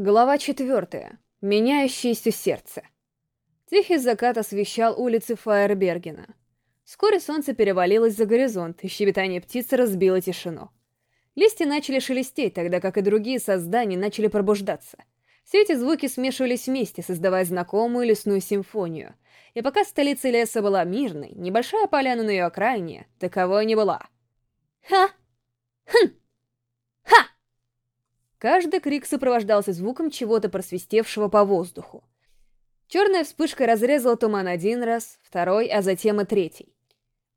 Глава четвертая. Меняющееся сердце. Тихий закат освещал улицы Фаербергена. Вскоре солнце перевалилось за горизонт, и щебетание птицы разбило тишину. Листья начали шелестеть, тогда как и другие создания начали пробуждаться. Все эти звуки смешивались вместе, создавая знакомую лесную симфонию. И пока столица леса была мирной, небольшая поляна на ее окраине таковой не была. «Ха! Хм! Ха!» Каждый крик сопровождался звуком чего-то просвистевшего по воздуху. Черная вспышка разрезала туман один раз, второй, а затем и третий.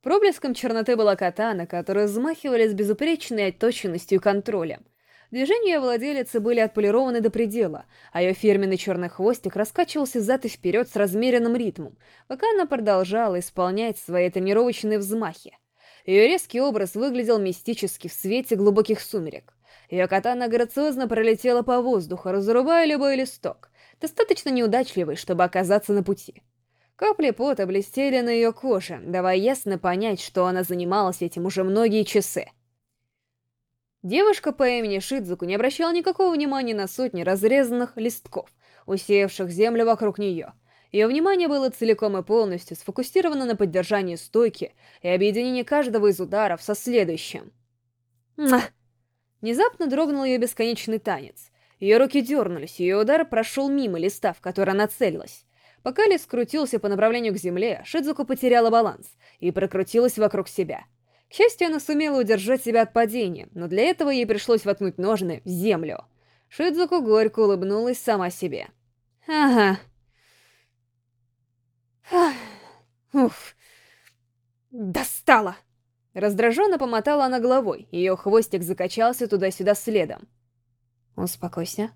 Проблеском черноты была катана, которые взмахивали с безупречной отточенностью и контролем. Движения владелицы были отполированы до предела, а ее фирменный черный хвостик раскачивался взад и вперед с размеренным ритмом, пока она продолжала исполнять свои тренировочные взмахи. Ее резкий образ выглядел мистически в свете глубоких сумерек. Ее катана грациозно пролетела по воздуху, разрубая любой листок, достаточно неудачливый, чтобы оказаться на пути. Капли пота блестели на ее коже, давая ясно понять, что она занималась этим уже многие часы. Девушка по имени Шидзуку не обращала никакого внимания на сотни разрезанных листков, усеявших землю вокруг нее. Ее внимание было целиком и полностью сфокусировано на поддержании стойки и объединении каждого из ударов со следующим. Мах! Внезапно дрогнул ее бесконечный танец. Ее руки дернулись, ее удар прошел мимо листа, в который она целилась. Пока лист крутился по направлению к земле, Шидзуку потеряла баланс и прокрутилась вокруг себя. К счастью, она сумела удержать себя от падения, но для этого ей пришлось воткнуть ножны в землю. Шидзуку горько улыбнулась сама себе. «Ага. Уф. Достала!» Раздраженно помотала она головой, ее хвостик закачался туда-сюда следом. «Успокойся.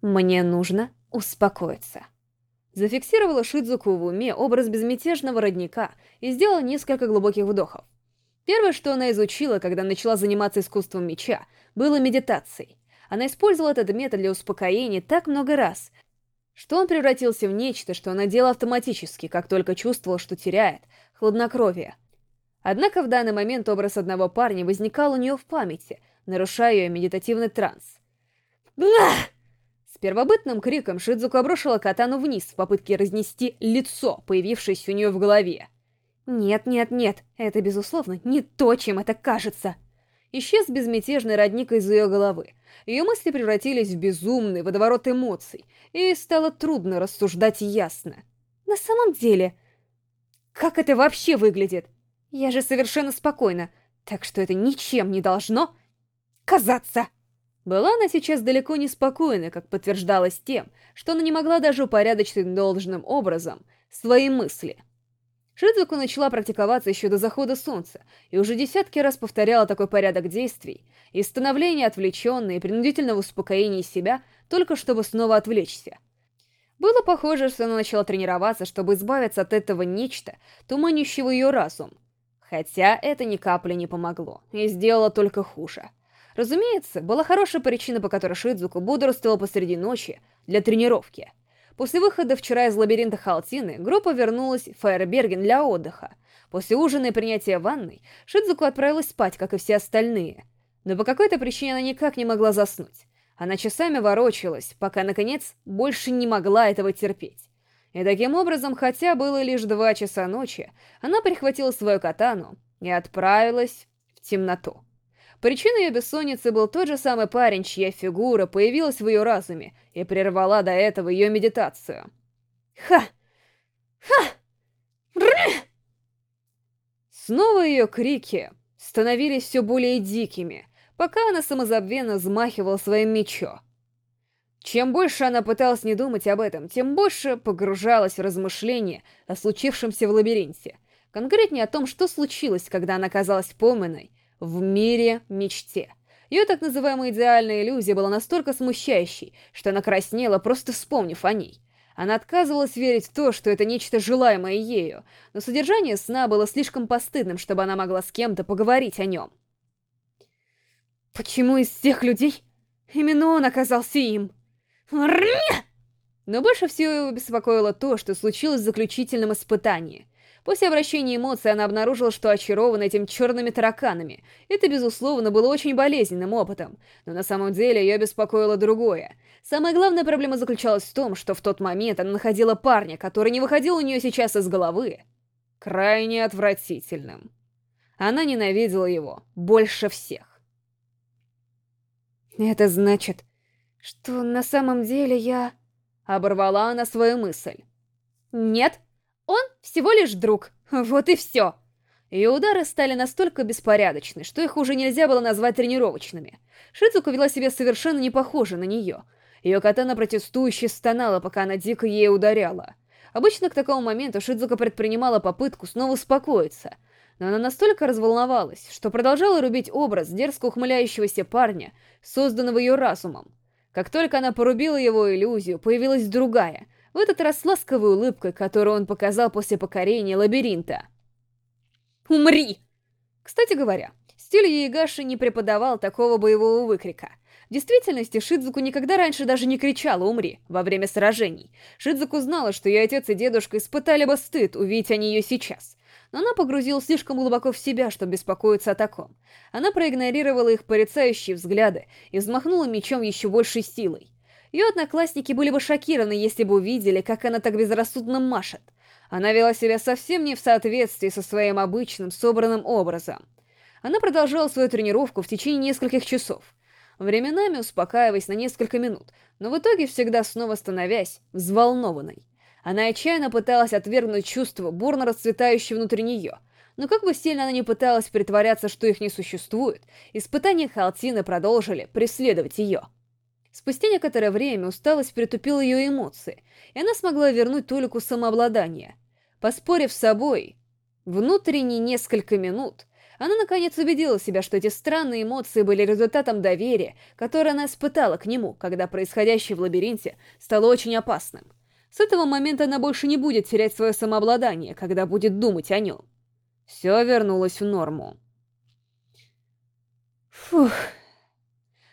Мне нужно успокоиться». Зафиксировала Шидзуку в уме образ безмятежного родника и сделала несколько глубоких вдохов. Первое, что она изучила, когда начала заниматься искусством меча, было медитацией. Она использовала этот метод для успокоения так много раз, что он превратился в нечто, что она делала автоматически, как только чувствовала, что теряет хладнокровие, Однако в данный момент образ одного парня возникал у нее в памяти, нарушая ее медитативный транс. Бла! С первобытным криком Шидзуку обрушила катану вниз в попытке разнести лицо, появившееся у нее в голове. Нет, нет, нет, это, безусловно, не то, чем это кажется. Исчез безмятежный родник из ее головы. Ее мысли превратились в безумный водоворот эмоций, и стало трудно рассуждать ясно. На самом деле, как это вообще выглядит? Я же совершенно спокойна, так что это ничем не должно казаться. Была она сейчас далеко не спокойна, как подтверждалось тем, что она не могла даже упорядочить должным образом свои мысли. Шидзуку начала практиковаться еще до захода солнца, и уже десятки раз повторяла такой порядок действий, и становление отвлеченной и принудительного успокоения себя, только чтобы снова отвлечься. Было похоже, что она начала тренироваться, чтобы избавиться от этого нечто, туманящего ее разум, Хотя это ни капли не помогло, и сделало только хуже. Разумеется, была хорошая причина, по которой Шидзуку бодрствовала посреди ночи для тренировки. После выхода вчера из лабиринта Халтины, группа вернулась в Фаерберген для отдыха. После ужина и принятия ванной, Шидзуку отправилась спать, как и все остальные. Но по какой-то причине она никак не могла заснуть. Она часами ворочалась, пока, наконец, больше не могла этого терпеть. И таким образом, хотя было лишь два часа ночи, она прихватила свою катану и отправилась в темноту. Причиной ее бессонницы был тот же самый парень, чья фигура появилась в ее разуме и прервала до этого ее медитацию. Ха! Ха! Ры! Снова ее крики становились все более дикими, пока она самозабвенно взмахивала своим мечом. Чем больше она пыталась не думать об этом, тем больше погружалась в размышления о случившемся в лабиринте. Конкретнее о том, что случилось, когда она оказалась пойманной в мире-мечте. Ее так называемая идеальная иллюзия была настолько смущающей, что она краснела, просто вспомнив о ней. Она отказывалась верить в то, что это нечто желаемое ею, но содержание сна было слишком постыдным, чтобы она могла с кем-то поговорить о нем. Почему из всех людей именно он оказался им? Но больше всего его беспокоило то, что случилось в заключительном испытании. После обращения эмоций она обнаружила, что очарована этим черными тараканами. Это, безусловно, было очень болезненным опытом, но на самом деле ее беспокоило другое. Самая главная проблема заключалась в том, что в тот момент она находила парня, который не выходил у нее сейчас из головы, крайне отвратительным. Она ненавидела его больше всех. «Это значит, что на самом деле я...» Оборвала она свою мысль. «Нет, он всего лишь друг, вот и все». Ее удары стали настолько беспорядочны, что их уже нельзя было назвать тренировочными. Шицуку вела себя совершенно не похоже на нее. Ее катана протестующе стонала, пока она дико ей ударяла. Обычно к такому моменту Шидзука предпринимала попытку снова успокоиться, но она настолько разволновалась, что продолжала рубить образ дерзко ухмыляющегося парня, созданного ее разумом. Как только она порубила его иллюзию, появилась другая, в этот раз с ласковой которую он показал после покорения лабиринта. «Умри!» Кстати говоря, стиль Яигаши не преподавал такого боевого выкрика. В действительности, Шидзуку никогда раньше даже не кричала «умри» во время сражений. Шидзуку знала, что ее отец и дедушка испытали бы стыд, увидеть они ее сейчас но она погрузилась слишком глубоко в себя, чтобы беспокоиться о таком. Она проигнорировала их порицающие взгляды и взмахнула мечом еще большей силой. Ее одноклассники были бы шокированы, если бы увидели, как она так безрассудно машет. Она вела себя совсем не в соответствии со своим обычным, собранным образом. Она продолжала свою тренировку в течение нескольких часов, временами успокаиваясь на несколько минут, но в итоге всегда снова становясь взволнованной. Она отчаянно пыталась отвергнуть чувство, бурно расцветающее внутри нее. Но как бы сильно она ни пыталась притворяться, что их не существует, испытания Халтины продолжили преследовать ее. Спустя некоторое время усталость притупила ее эмоции, и она смогла вернуть толику самообладания. Поспорив с собой, внутренне несколько минут, она наконец убедила себя, что эти странные эмоции были результатом доверия, которое она испытала к нему, когда происходящее в лабиринте стало очень опасным. С этого момента она больше не будет терять свое самообладание, когда будет думать о нем. Все вернулось в норму. Фух.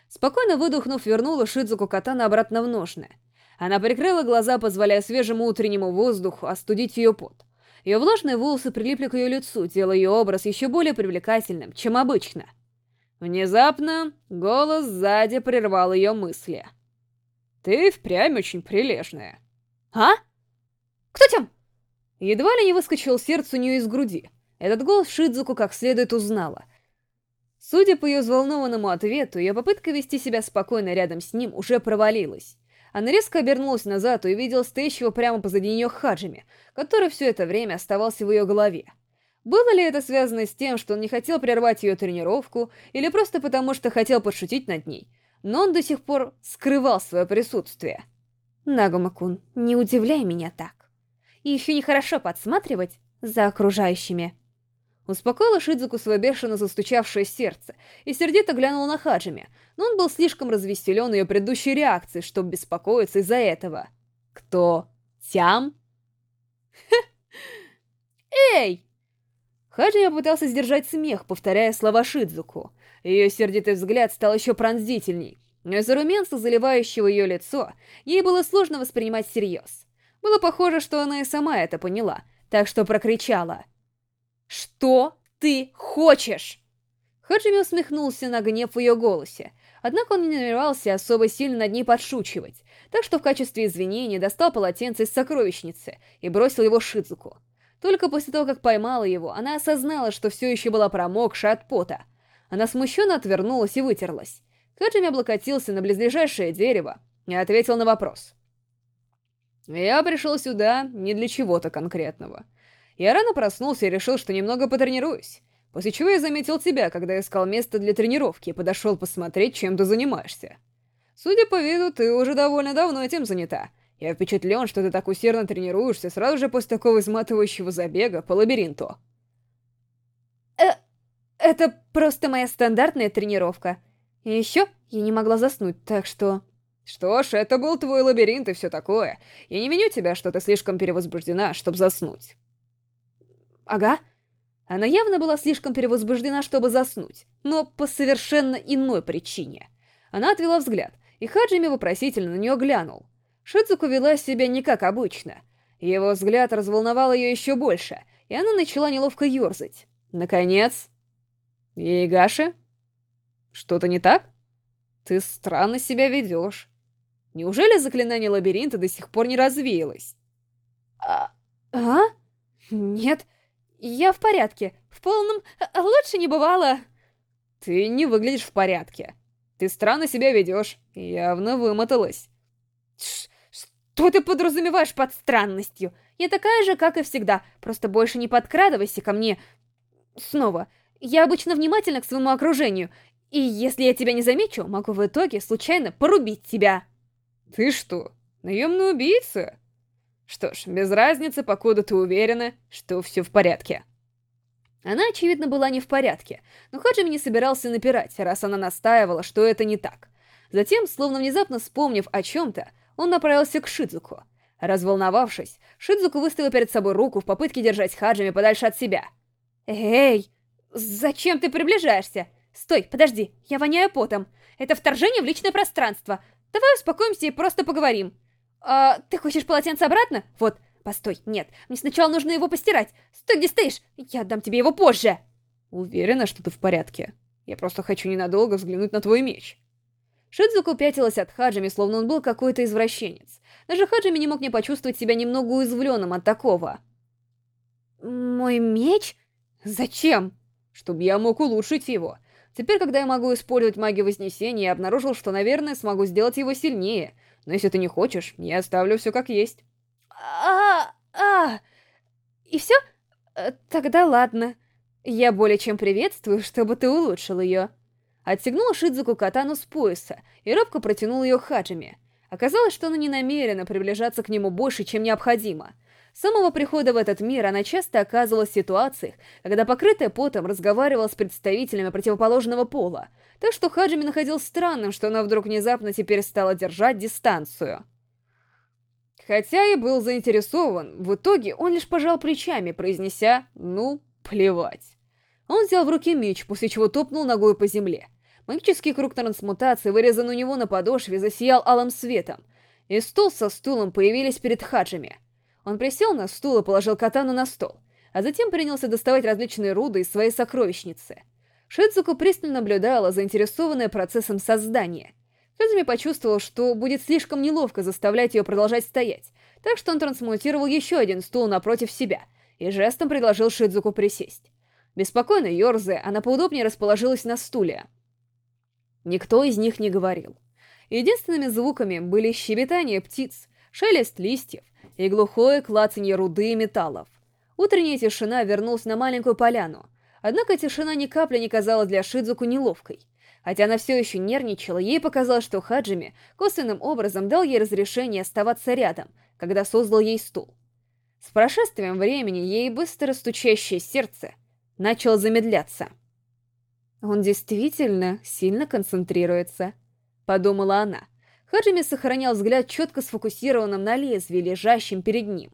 Спокойно выдохнув, вернула Шидзуку Катана обратно в ножны. Она прикрыла глаза, позволяя свежему утреннему воздуху остудить ее пот. Ее влажные волосы прилипли к ее лицу, делая ее образ еще более привлекательным, чем обычно. Внезапно голос сзади прервал ее мысли. «Ты впрямь очень прилежная». «А? Кто там?» Едва ли не выскочил сердце у нее из груди. Этот голос Шидзуку как следует узнала. Судя по ее взволнованному ответу, ее попытка вести себя спокойно рядом с ним уже провалилась. Она резко обернулась назад и увидела стоящего прямо позади нее Хаджими, который все это время оставался в ее голове. Было ли это связано с тем, что он не хотел прервать ее тренировку, или просто потому, что хотел подшутить над ней, но он до сих пор скрывал свое присутствие. Нагума-кун, не удивляй меня так. И еще нехорошо подсматривать за окружающими. Успокоила Шидзуку свое бешено застучавшее сердце и сердито глянула на Хаджими, но он был слишком развеселен ее предыдущей реакцией, чтобы беспокоиться из-за этого. Кто? Тям? Эй! Хаджими попытался сдержать смех, повторяя слова Шидзуку. Ее сердитый взгляд стал еще пронзительней. Но из-за румянца, заливающего ее лицо, ей было сложно воспринимать всерьез. Было похоже, что она и сама это поняла, так что прокричала. «Что ты хочешь?» Хаджими усмехнулся на гнев в ее голосе, однако он не намеревался особо сильно над ней подшучивать, так что в качестве извинения достал полотенце из сокровищницы и бросил его Шидзуку. Только после того, как поймала его, она осознала, что все еще была промокшая от пота. Она смущенно отвернулась и вытерлась. Хаджими облокотился на близлежащее дерево и ответил на вопрос. «Я пришел сюда не для чего-то конкретного. Я рано проснулся и решил, что немного потренируюсь, после чего я заметил тебя, когда искал место для тренировки и подошел посмотреть, чем ты занимаешься. Судя по виду, ты уже довольно давно этим занята. Я впечатлен, что ты так усердно тренируешься сразу же после такого изматывающего забега по лабиринту». «Э, это просто моя стандартная тренировка», и еще я не могла заснуть, так что... Что ж, это был твой лабиринт и все такое. Я не виню тебя, что ты слишком перевозбуждена, чтобы заснуть. Ага. Она явно была слишком перевозбуждена, чтобы заснуть, но по совершенно иной причине. Она отвела взгляд, и Хаджими вопросительно на нее глянул. Шицуку вела себя не как обычно. Его взгляд разволновал ее еще больше, и она начала неловко ерзать. Наконец... Ейгаши? Что-то не так? Ты странно себя ведешь. Неужели заклинание лабиринта до сих пор не развеялось? А? а? Нет, я в порядке. В полном... А, лучше не бывало. Ты не выглядишь в порядке. Ты странно себя ведешь. Явно вымоталась. Что ты подразумеваешь под странностью? Я такая же, как и всегда. Просто больше не подкрадывайся ко мне. Снова. Я обычно внимательна к своему окружению. И если я тебя не замечу, могу в итоге случайно порубить тебя. Ты что, наемный убийца? Что ж, без разницы, покуда ты уверена, что все в порядке. Она, очевидно, была не в порядке, но Хаджими не собирался напирать, раз она настаивала, что это не так. Затем, словно внезапно вспомнив о чем-то, он направился к Шидзуку. Разволновавшись, Шидзуку выставил перед собой руку в попытке держать Хаджими подальше от себя. «Эй, зачем ты приближаешься? Стой, подожди, я воняю потом. Это вторжение в личное пространство. Давай успокоимся и просто поговорим. А, ты хочешь полотенце обратно? Вот, Постой, нет, мне сначала нужно его постирать. Стой, где стоишь? Я отдам тебе его позже. Уверена, что ты в порядке? Я просто хочу ненадолго взглянуть на твой меч. Шидзуку пятилась от Хаджими, словно он был какой-то извращенец. Даже Хаджими не мог не почувствовать себя немного уязвленным от такого. «Мой меч? Зачем?» «Чтобы я мог улучшить его. Теперь, когда я могу использовать магию Вознесения, я обнаружил, что, наверное, смогу сделать его сильнее. Но если ты не хочешь, я оставлю все как есть». А, а, И все? Э, тогда ладно. Я более чем приветствую, чтобы ты улучшил ее. Отстегнула Шидзуку катану с пояса и робко протянул ее Хаджими. Оказалось, что она не намерена приближаться к нему больше, чем необходимо. С самого прихода в этот мир она часто оказывалась в ситуациях, когда покрытая потом разговаривала с представителями противоположного пола, так что Хаджими находил странным, что она вдруг внезапно теперь стала держать дистанцию. Хотя и был заинтересован, в итоге он лишь пожал плечами, произнеся «ну, плевать». Он взял в руки меч, после чего топнул ногой по земле. Магический круг трансмутации, вырезанный у него на подошве, засиял алым светом, и стул со стулом появились перед хаджами. Он присел на стул и положил катану на стол, а затем принялся доставать различные руды из своей сокровищницы. Шидзуку пристально наблюдала, заинтересованная процессом создания — Казуми почувствовал, что будет слишком неловко заставлять ее продолжать стоять, так что он трансмутировал еще один стул напротив себя и жестом предложил Шидзуку присесть. Беспокойно ерзая, она поудобнее расположилась на стуле. Никто из них не говорил. Единственными звуками были щебетание птиц, шелест листьев и глухое клацанье руды и металлов. Утренняя тишина вернулась на маленькую поляну, однако тишина ни капли не казалась для Шидзуку неловкой. Хотя она все еще нервничала, ей показалось, что Хаджими косвенным образом дал ей разрешение оставаться рядом, когда создал ей стул. С прошествием времени ей быстро стучащее сердце начало замедляться. «Он действительно сильно концентрируется», — подумала она. Хаджими сохранял взгляд четко сфокусированным на лезвии, лежащем перед ним.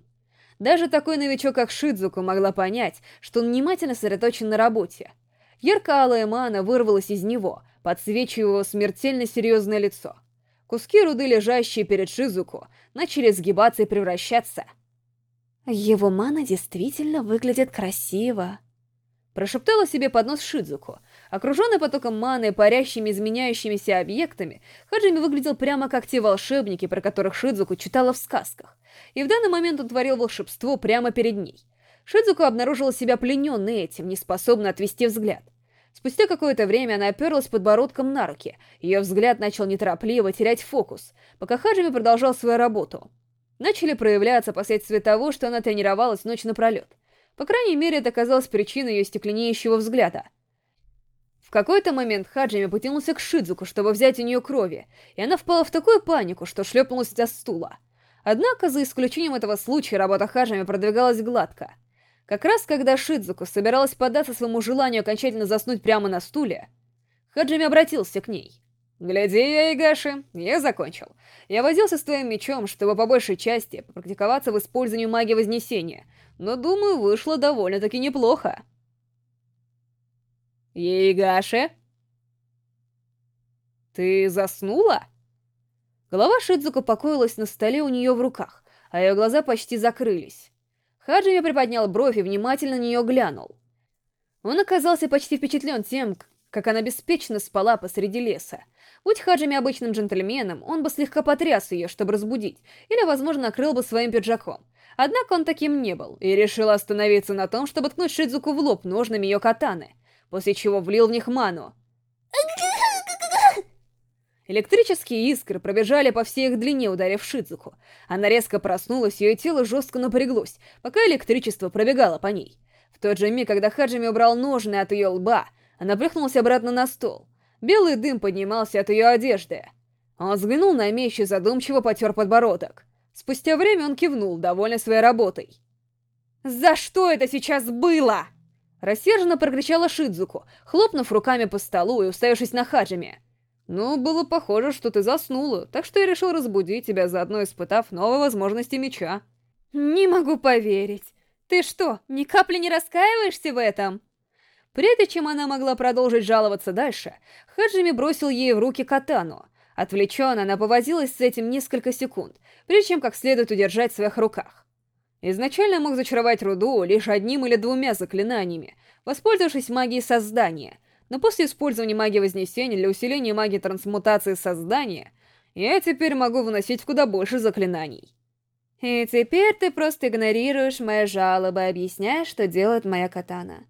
Даже такой новичок, как Шидзуку, могла понять, что он внимательно сосредоточен на работе. Ярко-алая мана вырвалась из него, подсвечивая его смертельно серьезное лицо. Куски руды, лежащие перед Шизуку, начали сгибаться и превращаться. «Его мана действительно выглядит красиво», Прошептала себе под нос Шидзуку. Окруженный потоком маны парящими изменяющимися объектами, Хаджими выглядел прямо как те волшебники, про которых Шидзуку читала в сказках. И в данный момент он творил волшебство прямо перед ней. Шидзуку обнаружила себя плененной этим, неспособной отвести взгляд. Спустя какое-то время она оперлась подбородком на руки. Ее взгляд начал неторопливо терять фокус, пока Хаджими продолжал свою работу. Начали проявляться последствия того, что она тренировалась ночь напролет. По крайней мере, это оказалось причиной ее стекленеющего взгляда. В какой-то момент Хаджими потянулся к Шидзуку, чтобы взять у нее крови, и она впала в такую панику, что шлепнулась со стула. Однако, за исключением этого случая, работа Хаджими продвигалась гладко — как раз когда Шидзуку собиралась податься своему желанию окончательно заснуть прямо на стуле, Хаджими обратился к ней. «Гляди, я Игаши, я закончил. Я возился с твоим мечом, чтобы по большей части практиковаться в использовании магии Вознесения, но, думаю, вышло довольно-таки неплохо». «Ейгаши?» «Ты заснула?» Голова Шидзуку покоилась на столе у нее в руках, а ее глаза почти закрылись. Хаджими приподнял бровь и внимательно на нее глянул. Он оказался почти впечатлен тем, как она беспечно спала посреди леса. Будь Хаджими обычным джентльменом, он бы слегка потряс ее, чтобы разбудить, или, возможно, накрыл бы своим пиджаком. Однако он таким не был, и решил остановиться на том, чтобы ткнуть Шидзуку в лоб ножными ее катаны, после чего влил в них ману. Электрические искры пробежали по всей их длине, ударив Шидзуку. Она резко проснулась, ее тело жестко напряглось, пока электричество пробегало по ней. В тот же миг, когда Хаджими убрал ножны от ее лба, она плюхнулась обратно на стол. Белый дым поднимался от ее одежды. Он взглянул на меч и задумчиво потер подбородок. Спустя время он кивнул, довольный своей работой. «За что это сейчас было?» Рассерженно прокричала Шидзуку, хлопнув руками по столу и уставившись на Хаджими. «Ну, было похоже, что ты заснула, так что я решил разбудить тебя, заодно испытав новые возможности меча». «Не могу поверить. Ты что, ни капли не раскаиваешься в этом?» Прежде чем она могла продолжить жаловаться дальше, Хаджими бросил ей в руки катану. Отвлеченно она повозилась с этим несколько секунд, прежде чем как следует удержать в своих руках. Изначально мог зачаровать руду лишь одним или двумя заклинаниями, воспользовавшись магией создания, но после использования магии Вознесения для усиления магии трансмутации создания, я теперь могу выносить куда больше заклинаний. И теперь ты просто игнорируешь мои жалобы, объясняя, что делает моя катана.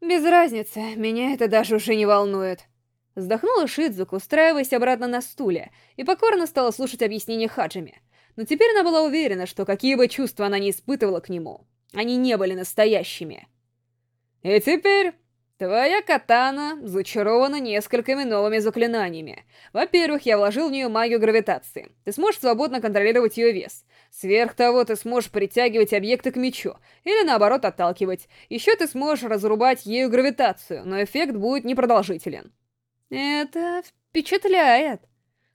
Без разницы, меня это даже уже не волнует. Вздохнула Шидзуку, устраиваясь обратно на стуле, и покорно стала слушать объяснения Хаджими. Но теперь она была уверена, что какие бы чувства она не испытывала к нему, они не были настоящими. И теперь Твоя катана зачарована несколькими новыми заклинаниями. Во-первых, я вложил в нее магию гравитации. Ты сможешь свободно контролировать ее вес. Сверх того, ты сможешь притягивать объекты к мечу, или наоборот отталкивать. Еще ты сможешь разрубать ею гравитацию, но эффект будет непродолжителен. Это впечатляет.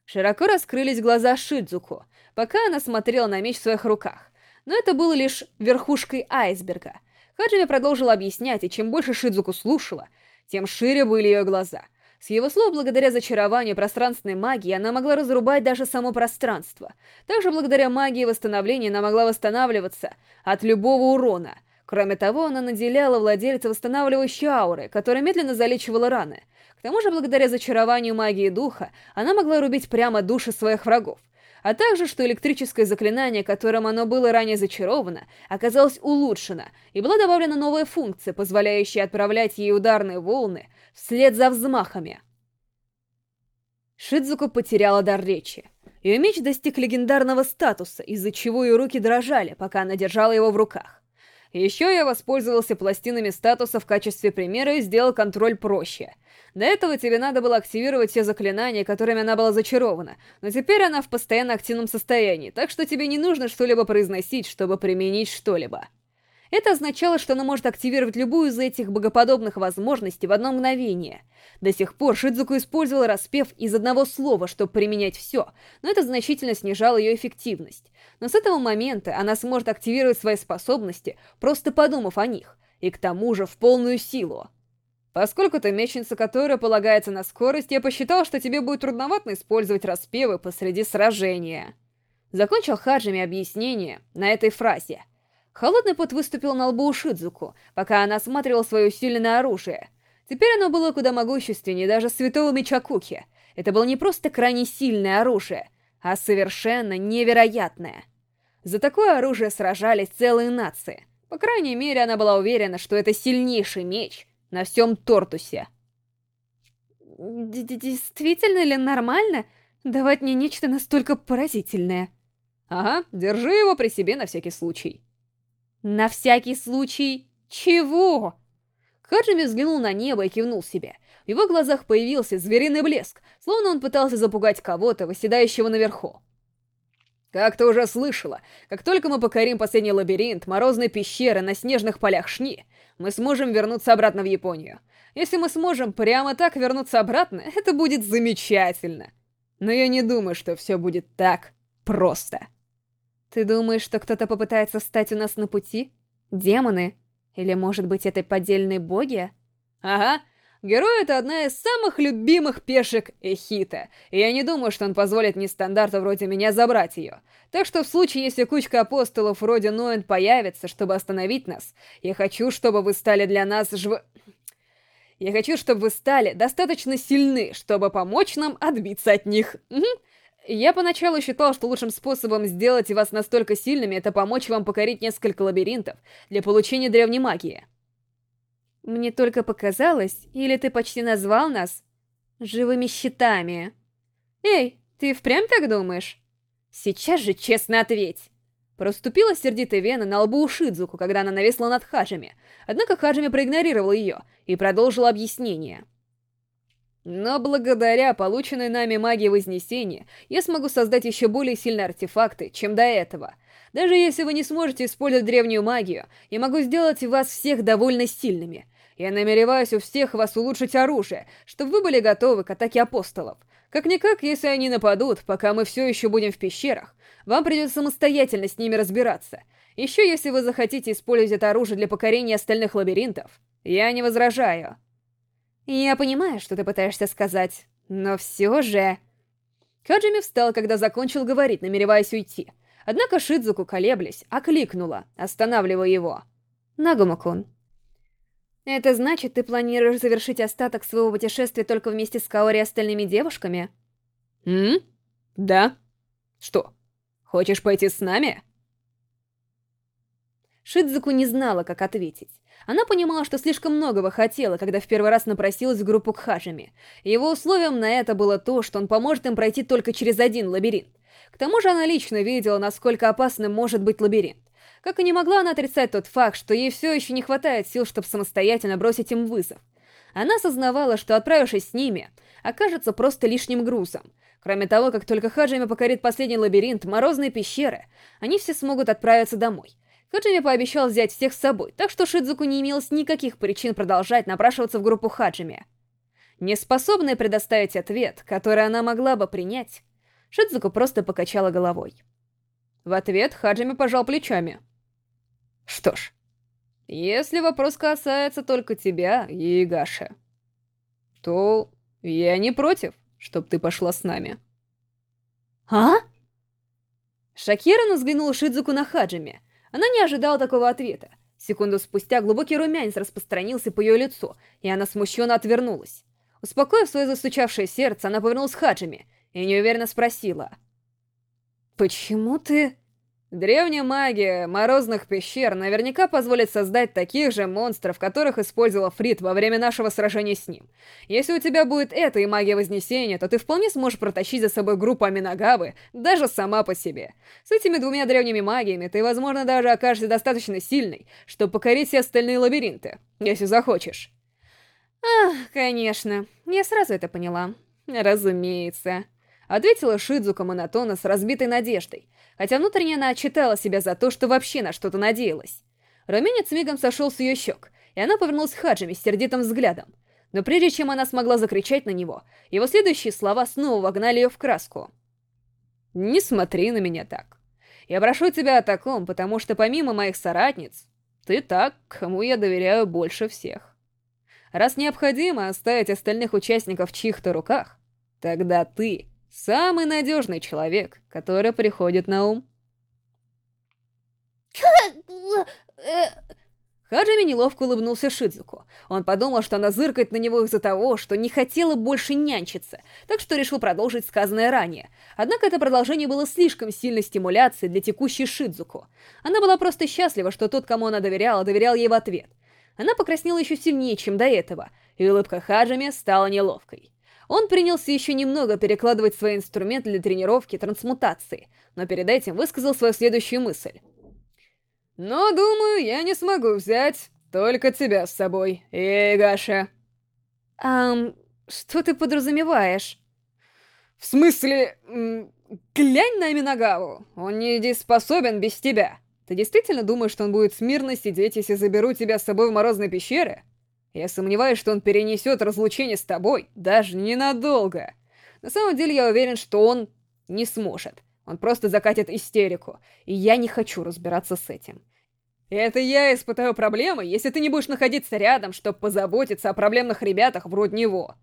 Широко раскрылись глаза Шидзуку, пока она смотрела на меч в своих руках. Но это было лишь верхушкой айсберга — Хаджими продолжил объяснять, и чем больше Шидзуку слушала, тем шире были ее глаза. С его слов, благодаря зачарованию пространственной магии, она могла разрубать даже само пространство. Также благодаря магии восстановления она могла восстанавливаться от любого урона. Кроме того, она наделяла владельца восстанавливающей ауры, которая медленно залечивала раны. К тому же, благодаря зачарованию магии духа, она могла рубить прямо души своих врагов а также, что электрическое заклинание, которым оно было ранее зачаровано, оказалось улучшено, и была добавлена новая функция, позволяющая отправлять ей ударные волны вслед за взмахами. Шидзуко потеряла дар речи. Ее меч достиг легендарного статуса, из-за чего ее руки дрожали, пока она держала его в руках. Еще я воспользовался пластинами статуса в качестве примера и сделал контроль проще — до этого тебе надо было активировать все заклинания, которыми она была зачарована, но теперь она в постоянно активном состоянии, так что тебе не нужно что-либо произносить, чтобы применить что-либо. Это означало, что она может активировать любую из этих богоподобных возможностей в одно мгновение. До сих пор Шидзуку использовала распев из одного слова, чтобы применять все, но это значительно снижало ее эффективность. Но с этого момента она сможет активировать свои способности, просто подумав о них, и к тому же в полную силу. Поскольку ты мечница, которая полагается на скорость, я посчитал, что тебе будет трудновато использовать распевы посреди сражения. Закончил Хаджими объяснение на этой фразе. Холодный пот выступил на лбу у Шидзуку, пока она осматривала свое усиленное оружие. Теперь оно было куда могущественнее даже святого меча Куки. Это было не просто крайне сильное оружие, а совершенно невероятное. За такое оружие сражались целые нации. По крайней мере, она была уверена, что это сильнейший меч, на всем Тортусе. Д Действительно ли нормально давать мне нечто настолько поразительное? Ага, держи его при себе на всякий случай. На всякий случай чего? Хаджими взглянул на небо и кивнул себе. В его глазах появился звериный блеск, словно он пытался запугать кого-то, восседающего наверху. Как ты уже слышала, как только мы покорим последний лабиринт морозной пещеры на снежных полях Шни, мы сможем вернуться обратно в Японию. Если мы сможем прямо так вернуться обратно, это будет замечательно. Но я не думаю, что все будет так просто. Ты думаешь, что кто-то попытается встать у нас на пути? Демоны? Или, может быть, это поддельные боги? Ага. Герой — это одна из самых любимых пешек Эхита, и я не думаю, что он позволит нестандарту вроде меня забрать ее. Так что в случае, если кучка апостолов вроде Ноэн появится, чтобы остановить нас, я хочу, чтобы вы стали для нас жв... Я хочу, чтобы вы стали достаточно сильны, чтобы помочь нам отбиться от них. Угу. Я поначалу считал, что лучшим способом сделать вас настолько сильными — это помочь вам покорить несколько лабиринтов для получения древней магии. Мне только показалось, или ты почти назвал нас живыми щитами. Эй, ты впрямь так думаешь? Сейчас же честно ответь. Проступила сердитая вена на лбу у Шидзуку, когда она нависла над Хаджими. Однако Хаджими проигнорировал ее и продолжил объяснение. Но благодаря полученной нами магии Вознесения, я смогу создать еще более сильные артефакты, чем до этого. Даже если вы не сможете использовать древнюю магию, я могу сделать вас всех довольно сильными. Я намереваюсь у всех вас улучшить оружие, чтобы вы были готовы к атаке апостолов. Как-никак, если они нападут, пока мы все еще будем в пещерах, вам придется самостоятельно с ними разбираться. Еще если вы захотите использовать это оружие для покорения остальных лабиринтов, я не возражаю. Я понимаю, что ты пытаешься сказать, но все же... Каджими встал, когда закончил говорить, намереваясь уйти. Однако Шидзуку, колеблясь, окликнула, останавливая его. Нагумакун. Это значит, ты планируешь завершить остаток своего путешествия только вместе с Каори и остальными девушками? М? Да. Что, хочешь пойти с нами? Шидзуку не знала, как ответить. Она понимала, что слишком многого хотела, когда в первый раз напросилась в группу к Хажами. Его условием на это было то, что он поможет им пройти только через один лабиринт. К тому же она лично видела, насколько опасным может быть лабиринт. Как и не могла она отрицать тот факт, что ей все еще не хватает сил, чтобы самостоятельно бросить им вызов. Она осознавала, что, отправившись с ними, окажется просто лишним грузом. Кроме того, как только Хаджими покорит последний лабиринт Морозной пещеры, они все смогут отправиться домой. Хаджими пообещал взять всех с собой, так что Шидзуку не имелось никаких причин продолжать напрашиваться в группу Хаджими. Неспособная предоставить ответ, который она могла бы принять, Шидзуку просто покачала головой. В ответ Хаджими пожал плечами. Что ж, если вопрос касается только тебя, Егаши, то я не против, чтоб ты пошла с нами. А? Шокированно взглянула Шидзуку на Хаджими, она не ожидала такого ответа. Секунду спустя глубокий румянец распространился по ее лицу, и она смущенно отвернулась. Успокоив свое застучавшее сердце, она повернулась к Хаджими и неуверенно спросила. «Почему ты...» Древняя магия морозных пещер наверняка позволит создать таких же монстров, которых использовала Фрид во время нашего сражения с ним. Если у тебя будет это и магия Вознесения, то ты вполне сможешь протащить за собой группу Аминагавы, даже сама по себе. С этими двумя древними магиями ты, возможно, даже окажешься достаточно сильной, чтобы покорить все остальные лабиринты, если захочешь. Ах, конечно, я сразу это поняла. Разумеется. Ответила Шидзука монотонно с разбитой надеждой, хотя внутренне она отчитала себя за то, что вообще на что-то надеялась. Румянец мигом сошел с ее щек, и она повернулась к Хаджими с сердитым взглядом. Но прежде чем она смогла закричать на него, его следующие слова снова вогнали ее в краску. «Не смотри на меня так. Я прошу тебя о таком, потому что помимо моих соратниц, ты так, кому я доверяю больше всех. Раз необходимо оставить остальных участников в чьих-то руках, тогда ты Самый надежный человек, который приходит на ум. Хаджими неловко улыбнулся Шидзуку. Он подумал, что она зыркает на него из-за того, что не хотела больше нянчиться, так что решил продолжить сказанное ранее. Однако это продолжение было слишком сильной стимуляцией для текущей Шидзуку. Она была просто счастлива, что тот, кому она доверяла, доверял ей в ответ. Она покраснела еще сильнее, чем до этого, и улыбка Хаджими стала неловкой. Он принялся еще немного перекладывать свои инструменты для тренировки трансмутации, но перед этим высказал свою следующую мысль. «Но, думаю, я не смогу взять только тебя с собой, Игаша». «Ам, что ты подразумеваешь?» «В смысле, глянь на Минагаву, он не способен без тебя. Ты действительно думаешь, что он будет смирно сидеть, если заберу тебя с собой в морозной пещере?» Я сомневаюсь, что он перенесет разлучение с тобой, даже ненадолго. На самом деле я уверен, что он не сможет. Он просто закатит истерику, и я не хочу разбираться с этим. Это я испытаю проблемы, если ты не будешь находиться рядом, чтобы позаботиться о проблемных ребятах вроде него.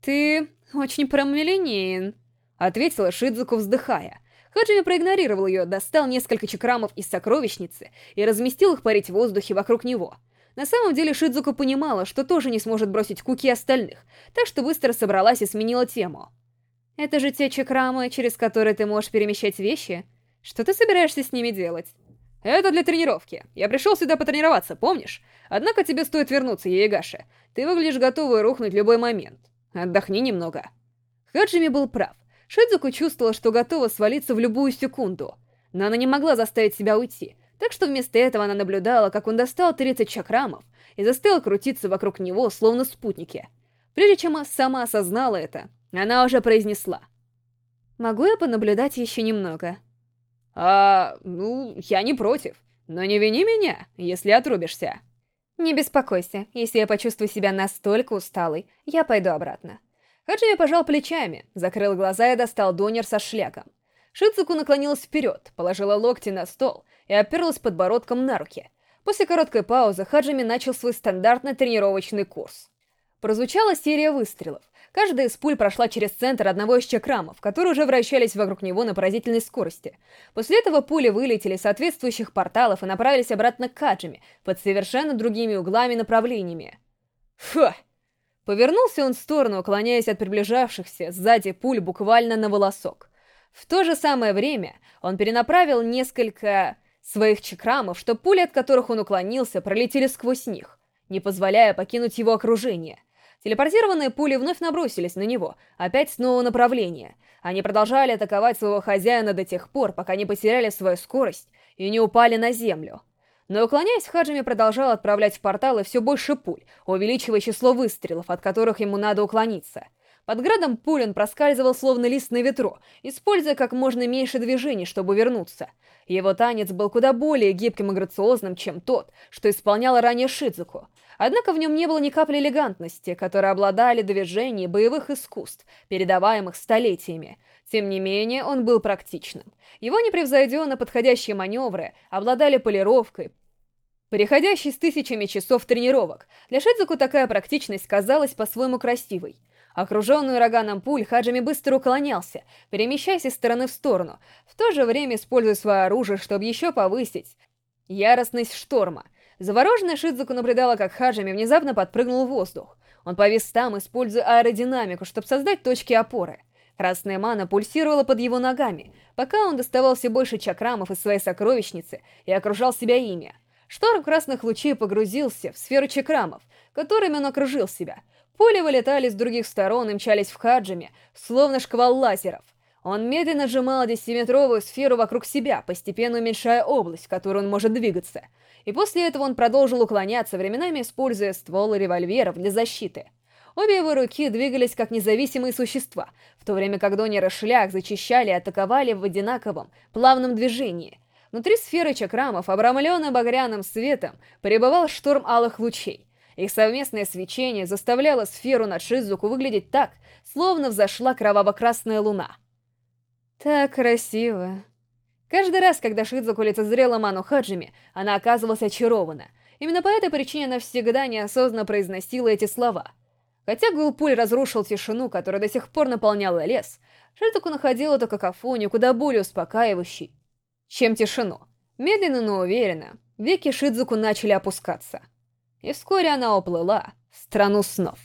Ты очень прямолинеен, ответила Шидзуку, вздыхая. Хаджими проигнорировал ее, достал несколько чакрамов из сокровищницы и разместил их парить в воздухе вокруг него. На самом деле Шидзуку понимала, что тоже не сможет бросить Куки остальных, так что быстро собралась и сменила тему. «Это же те чакрамы, через которые ты можешь перемещать вещи? Что ты собираешься с ними делать?» «Это для тренировки. Я пришел сюда потренироваться, помнишь? Однако тебе стоит вернуться, Яегаши. Ты выглядишь готовой рухнуть любой момент. Отдохни немного». Хаджими был прав. Шидзуку чувствовала, что готова свалиться в любую секунду. Но она не могла заставить себя уйти, так что вместо этого она наблюдала, как он достал 30 чакрамов и заставил крутиться вокруг него, словно спутники. Прежде чем сама осознала это, она уже произнесла. «Могу я понаблюдать еще немного?» «А, ну, я не против. Но не вини меня, если отрубишься». «Не беспокойся, если я почувствую себя настолько усталой, я пойду обратно». Хаджими пожал плечами, закрыл глаза и достал донер со шляком. Шицуку наклонилась вперед, положила локти на стол и оперлась подбородком на руки. После короткой паузы Хаджими начал свой стандартный тренировочный курс. Прозвучала серия выстрелов. Каждая из пуль прошла через центр одного из чакрамов, которые уже вращались вокруг него на поразительной скорости. После этого пули вылетели из соответствующих порталов и направились обратно к Каджиме, под совершенно другими углами и направлениями. Фу! Повернулся он в сторону, уклоняясь от приближавшихся сзади пуль буквально на волосок. В то же самое время он перенаправил несколько своих чакрамов, что пули, от которых он уклонился, пролетели сквозь них, не позволяя покинуть его окружение. Телепортированные пули вновь набросились на него, опять с нового направления. Они продолжали атаковать своего хозяина до тех пор, пока не потеряли свою скорость и не упали на землю. Но уклоняясь, Хаджими продолжал отправлять в порталы все больше пуль, увеличивая число выстрелов, от которых ему надо уклониться. Под градом пуль он проскальзывал словно лист на ветру, используя как можно меньше движений, чтобы вернуться. Его танец был куда более гибким и грациозным, чем тот, что исполняла ранее Шидзуку. Однако в нем не было ни капли элегантности, которые обладали движений боевых искусств, передаваемых столетиями. Тем не менее, он был практичным. Его непревзойденно подходящие маневры обладали полировкой, переходящей с тысячами часов тренировок. Для Шидзуку такая практичность казалась по-своему красивой. Окруженный ураганом пуль, Хаджими быстро уклонялся, перемещаясь из стороны в сторону, в то же время используя свое оружие, чтобы еще повысить яростность шторма — Завороженная Шидзуку наблюдала, как Хаджими внезапно подпрыгнул в воздух. Он повис там, используя аэродинамику, чтобы создать точки опоры. Красная мана пульсировала под его ногами, пока он доставал все больше чакрамов из своей сокровищницы и окружал себя ими. Шторм красных лучей погрузился в сферу чакрамов, которыми он окружил себя. Пули вылетали с других сторон и мчались в Хаджиме, словно шквал лазеров. Он медленно сжимал десятиметровую сферу вокруг себя, постепенно уменьшая область, в которой он может двигаться — и после этого он продолжил уклоняться, временами используя стволы револьверов для защиты. Обе его руки двигались как независимые существа, в то время как Донер и Шлях зачищали и атаковали в одинаковом, плавном движении. Внутри сферы чакрамов, обрамленной багряным светом, пребывал шторм алых лучей. Их совместное свечение заставляло сферу над Шизуку выглядеть так, словно взошла кроваво-красная луна. «Так красиво», Каждый раз, когда Шидзуку лицезрела Ману Хаджими, она оказывалась очарована. Именно по этой причине она всегда неосознанно произносила эти слова. Хотя Гулпуль разрушил тишину, которая до сих пор наполняла лес, Шидзуку находила эту какофонию куда более успокаивающей, чем тишину. Медленно, но уверенно, веки Шидзуку начали опускаться. И вскоре она уплыла в страну снов.